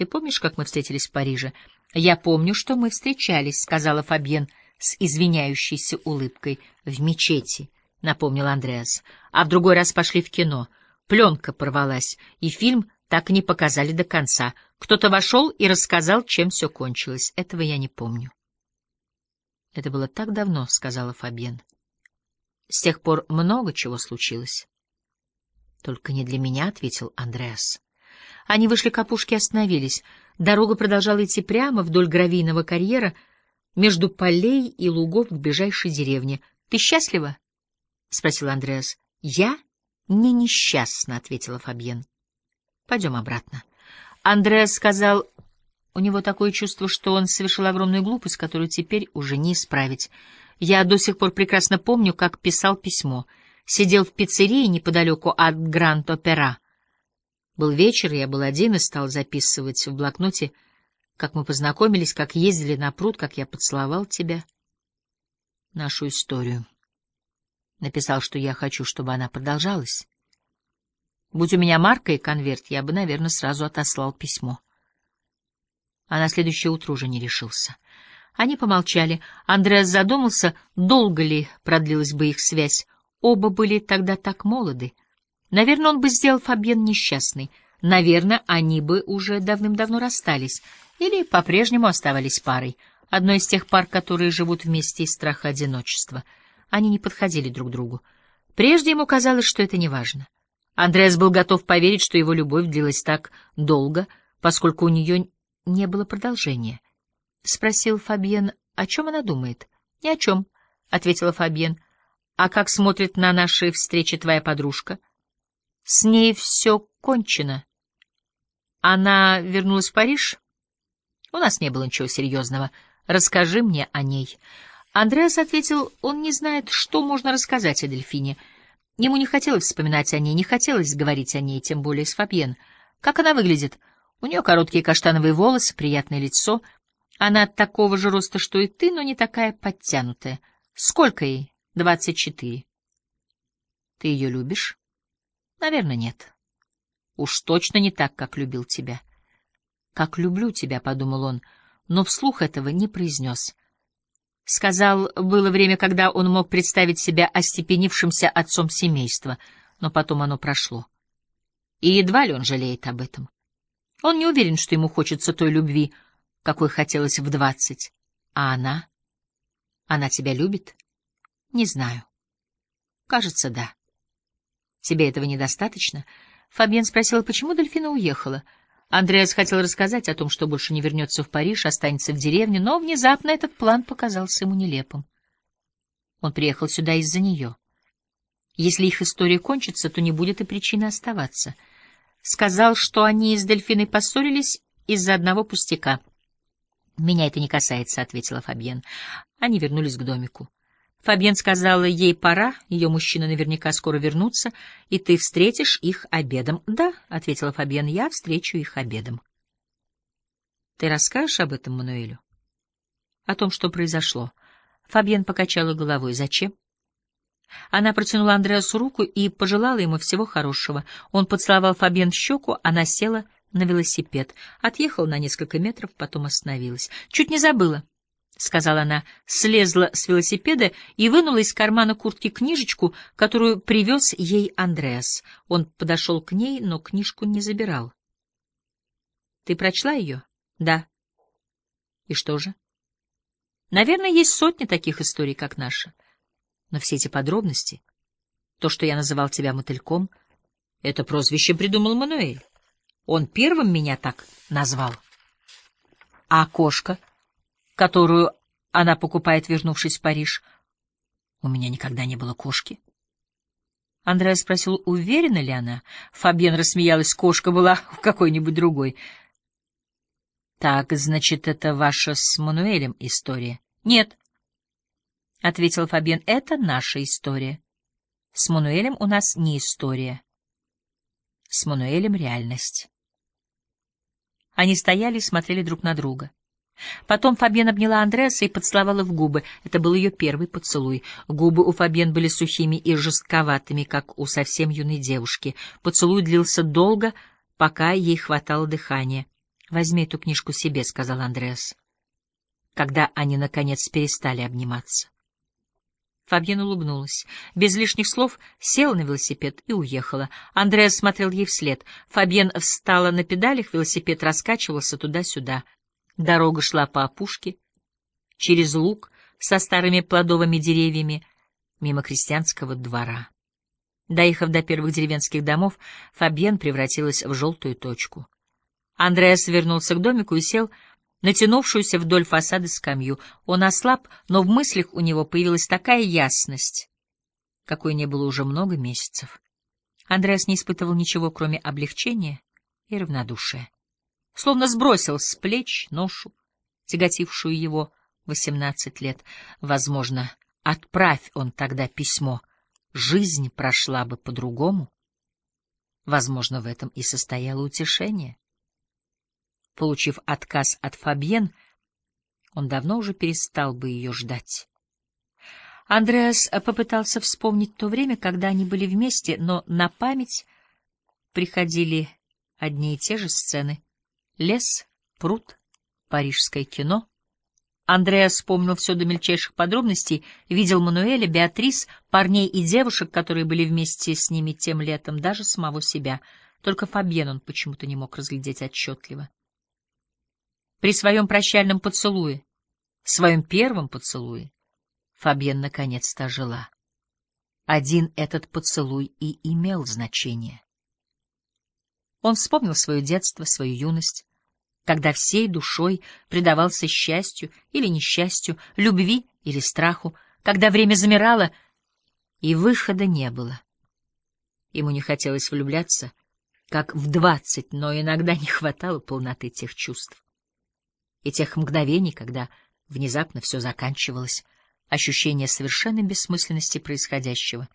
Ты помнишь, как мы встретились в Париже? Я помню, что мы встречались, сказала Фабьен с извиняющейся улыбкой. В мечети, напомнил Андреас. А в другой раз пошли в кино. Пленка порвалась, и фильм так и не показали до конца. Кто-то вошел и рассказал, чем все кончилось. Этого я не помню. Это было так давно, сказала Фабьен. С тех пор много чего случилось. Только не для меня, ответил Андреас. Они вышли к опушке и остановились. Дорога продолжала идти прямо вдоль гравийного карьера между полей и лугов к ближайшей деревне. Ты счастлива? спросил Андреас. Я не несчастна, ответила Фабьен. Пойдем обратно. Андреас сказал, у него такое чувство, что он совершил огромную глупость, которую теперь уже не исправить. Я до сих пор прекрасно помню, как писал письмо. Сидел в пиццерии неподалеку от Гранд-Опера. Был вечер, я был один и стал записывать в блокноте, как мы познакомились, как ездили на пруд, как я поцеловал тебя. Нашу историю. Написал, что я хочу, чтобы она продолжалась. Будь у меня марка и конверт, я бы, наверное, сразу отослал письмо. А на следующее утро уже не решился. Они помолчали. Андреас задумался, долго ли продлилась бы их связь. Оба были тогда так молоды. Наверное, он бы сделал Фабьен несчастной. Наверное, они бы уже давным-давно расстались. Или по-прежнему оставались парой. Одной из тех пар, которые живут вместе из страха одиночества. Они не подходили друг другу. Прежде ему казалось, что это неважно. Андреас был готов поверить, что его любовь длилась так долго, поскольку у нее не было продолжения. Спросил Фабьен, о чем она думает. — Ни о чем, — ответила Фабьен. — А как смотрит на наши встречи твоя подружка? — С ней все кончено. Она вернулась в Париж? — У нас не было ничего серьезного. Расскажи мне о ней. Андреас ответил, он не знает, что можно рассказать о Дельфине. Ему не хотелось вспоминать о ней, не хотелось говорить о ней, тем более с Фабьен. Как она выглядит? — у нее короткие каштановые волосы, приятное лицо. Она такого же роста, что и ты, но не такая подтянутая. Сколько ей? Двадцать четыре. Ты ее любишь? Наверное, нет. Уж точно не так, как любил тебя. Как люблю тебя, — подумал он, но вслух этого не произнес. Сказал, было время, когда он мог представить себя остепенившимся отцом семейства, но потом оно прошло. И едва ли он жалеет об этом. Он не уверен, что ему хочется той любви, какой хотелось в двадцать. А она? Она тебя любит? Не знаю. Кажется, да. Тебе этого недостаточно? Фабьен спросила, почему Дельфина уехала. Андреас хотел рассказать о том, что больше не вернется в Париж, останется в деревне, но внезапно этот план показался ему нелепым. Он приехал сюда из-за нее. Если их история кончится, то не будет и причины оставаться — сказал, что они с Дельфиной поссорились из-за одного пустяка. «Меня это не касается», — ответила Фабьен. Они вернулись к домику. Фабьен сказала, ей пора, ее мужчина наверняка скоро вернутся, и ты встретишь их обедом. «Да», — ответила Фабьен, — «я встречу их обедом». «Ты расскажешь об этом Мануэлю?» «О том, что произошло». Фабьен покачала головой. «Зачем?» Она протянула Андреасу руку и пожелала ему всего хорошего. Он поцеловал Фабьен в щеку, она села на велосипед. Отъехала на несколько метров, потом остановилась. «Чуть не забыла», — сказала она, слезла с велосипеда и вынула из кармана куртки книжечку, которую привез ей Андреас. Он подошел к ней, но книжку не забирал. «Ты прочла ее?» «Да». «И что же?» «Наверное, есть сотни таких историй, как наша». Но все эти подробности, то, что я называл тебя мотыльком, это прозвище придумал Мануэль. Он первым меня так назвал. А кошка, которую она покупает, вернувшись в Париж, у меня никогда не было кошки. Андреа спросил, уверена ли она. Фабьен рассмеялась, кошка была у какой-нибудь другой. — Так, значит, это ваша с Мануэлем история? — Нет, — ответил Фабиан, — это наша история. С Мануэлем у нас не история. С Мануэлем реальность. Они стояли и смотрели друг на друга. Потом Фабьен обняла Андреаса и поцеловала в губы. Это был ее первый поцелуй. Губы у Фабьен были сухими и жестковатыми, как у совсем юной девушки. Поцелуй длился долго, пока ей хватало дыхания. «Возьми эту книжку себе», — сказал Андреас, когда они, наконец, перестали обниматься. Фабьен улыбнулась. Без лишних слов села на велосипед и уехала. Андреас смотрел ей вслед. Фабьен встала на педалях, велосипед раскачивался туда-сюда. Дорога шла по опушке, через луг со старыми плодовыми деревьями, мимо крестьянского двора. Доехав до первых деревенских домов, Фабьен превратилась в желтую точку. Андреас вернулся к домику и сел натянувшуюся вдоль фасада скамью. Он ослаб, но в мыслях у него появилась такая ясность, какой не было уже много месяцев. Андреас не испытывал ничего, кроме облегчения и равнодушия. Словно сбросил с плеч ношу, тяготившую его восемнадцать лет. Возможно, отправь он тогда письмо, жизнь прошла бы по-другому. Возможно, в этом и состояло утешение. Получив отказ от Фабьен, он давно уже перестал бы ее ждать. Андреас попытался вспомнить то время, когда они были вместе, но на память приходили одни и те же сцены. Лес, пруд, парижское кино. Андреас вспомнил все до мельчайших подробностей, видел Мануэля, Беатрис, парней и девушек, которые были вместе с ними тем летом, даже самого себя. Только Фабьен он почему-то не мог разглядеть отчетливо при своем прощальном поцелуе, своем первом поцелуе, Фабьен наконец-то жила. Один этот поцелуй и имел значение. Он вспомнил свое детство, свою юность, когда всей душой предавался счастью или несчастью, любви или страху, когда время замирало и выхода не было. Ему не хотелось влюбляться, как в двадцать, но иногда не хватало полноты тех чувств и тех мгновений, когда внезапно все заканчивалось, ощущение совершенной бессмысленности происходящего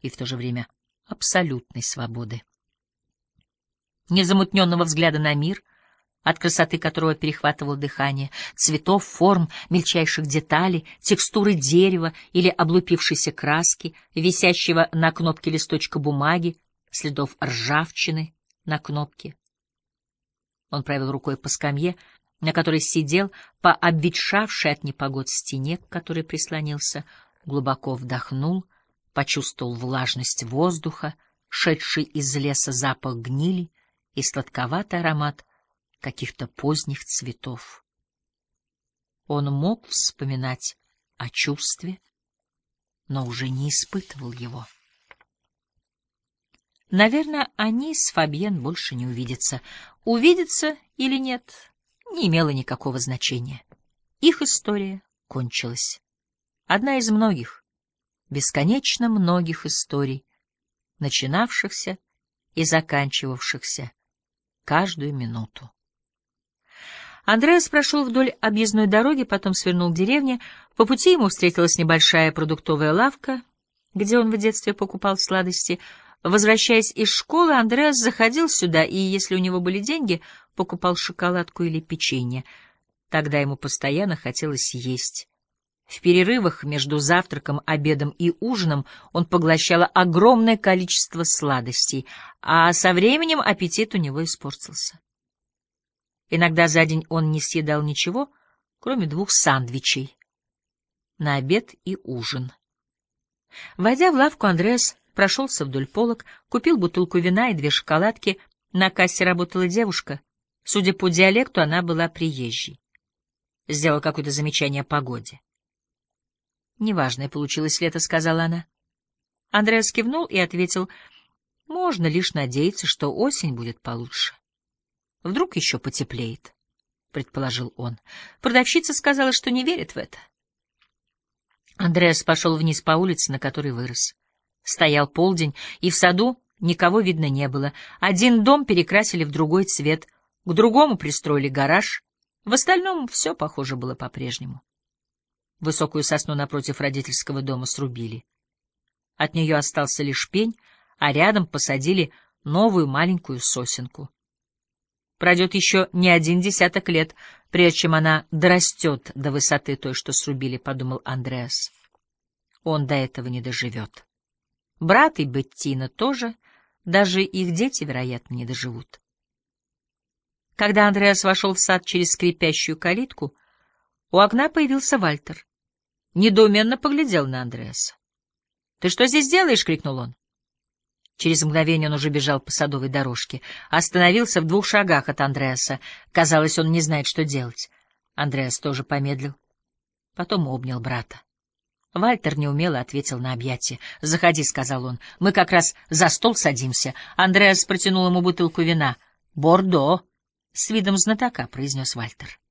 и в то же время абсолютной свободы. Незамутненного взгляда на мир, от красоты которого перехватывало дыхание, цветов, форм, мельчайших деталей, текстуры дерева или облупившейся краски, висящего на кнопке листочка бумаги, следов ржавчины на кнопке. Он провел рукой по скамье, на которой сидел по обветшавшей от непогод стене, к которой прислонился, глубоко вдохнул, почувствовал влажность воздуха, шедший из леса запах гнили и сладковатый аромат каких-то поздних цветов. Он мог вспоминать о чувстве, но уже не испытывал его. Наверное, они с Фабьен больше не увидятся. Увидятся или нет, не имело никакого значения. Их история кончилась. Одна из многих, бесконечно многих историй, начинавшихся и заканчивавшихся каждую минуту. Андреас прошел вдоль объездной дороги, потом свернул в деревню. По пути ему встретилась небольшая продуктовая лавка, где он в детстве покупал сладости. Возвращаясь из школы, Андреас заходил сюда, и, если у него были деньги, покупал шоколадку или печенье. Тогда ему постоянно хотелось есть. В перерывах между завтраком, обедом и ужином он поглощал огромное количество сладостей, а со временем аппетит у него испортился. Иногда за день он не съедал ничего, кроме двух сандвичей на обед и ужин. Войдя в лавку, Андреас прошелся вдоль полок, купил бутылку вина и две шоколадки. На кассе работала девушка — Судя по диалекту, она была приезжей. Сделал какое-то замечание о погоде. «Неважное получилось лето», — сказала она. Андреас кивнул и ответил, «Можно лишь надеяться, что осень будет получше. Вдруг еще потеплеет», — предположил он. Продавщица сказала, что не верит в это. Андреас пошел вниз по улице, на которой вырос. Стоял полдень, и в саду никого видно не было. Один дом перекрасили в другой цвет, к другому пристроили гараж. В остальном все, похоже, было по-прежнему. Высокую сосну напротив родительского дома срубили. От нее остался лишь пень, а рядом посадили новую маленькую сосенку. Пройдет еще не один десяток лет, прежде чем она дорастет до высоты той, что срубили, — подумал Андреас. Он до этого не доживет. Брат и Беттина тоже, даже их дети, вероятно, не доживут. Когда Андреас вошел в сад через скрипящую калитку, у окна появился Вальтер. Недоуменно поглядел на Андреаса. — Ты что здесь делаешь? — крикнул он. Через мгновение он уже бежал по садовой дорожке. Остановился в двух шагах от Андреаса. Казалось, он не знает, что делать. Андреас тоже помедлил. Потом обнял брата. Вальтер неумело ответил на объятие. «Заходи», — сказал он. «Мы как раз за стол садимся». Андреас протянул ему бутылку вина. «Бордо», — с видом знатока произнес Вальтер.